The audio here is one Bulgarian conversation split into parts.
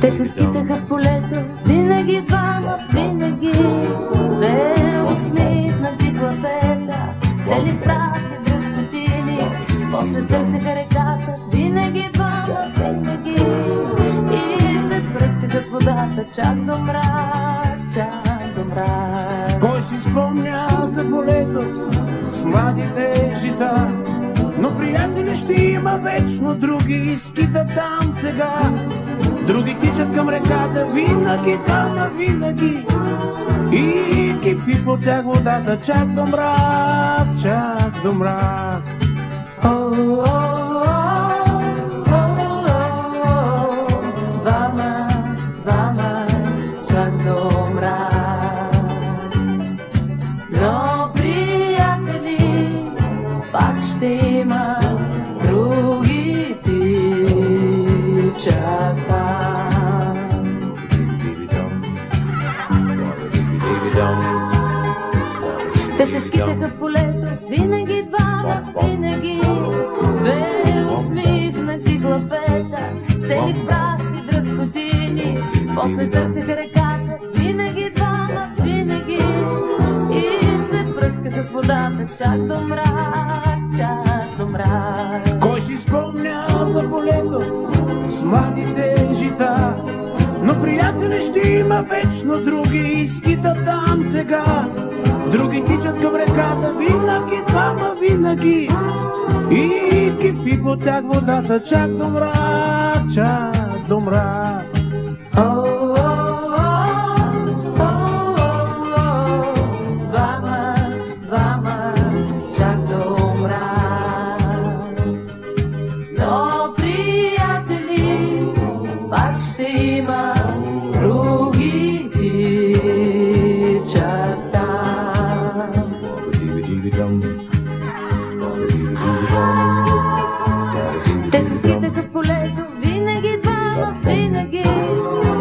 Те се скитаха в полето, винаги двама, винаги Две усмихнати главета, цели в прах и дръскотини. После търсеха реката, винаги двама, водата, чак до мрак, чак до мрак Кой си спомня за полето с младите жита? Но приятели ще има вечно, други изкитат там сега. Други тичат към реката, винаги двама, винаги. И кипи по тях водата, чак до мрак, чак до мрак. О, о, тичат там. Те се скитаха в полето, винаги двама, винаги. Две усмихнати главета, цели в дръскотини. После търсеха реката, винаги двама, винаги. И се пръскаха с водата, чак до мрак, чак до мрак. Кой си спомня младите жита? Но приятели ще има вечно, други изкитат там сега. Други тичат към реката, винаги двама, винаги. И кипи по тях водата, чак до мрак, чак до мрак. О, има други тичат там. Те се скитаха в полето, винаги двама, винаги.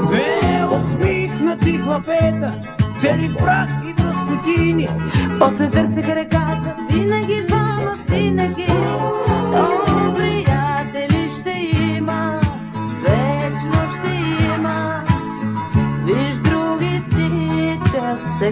Две усмихнати главета, цели прах и дръскотини. После търсеха реката, ще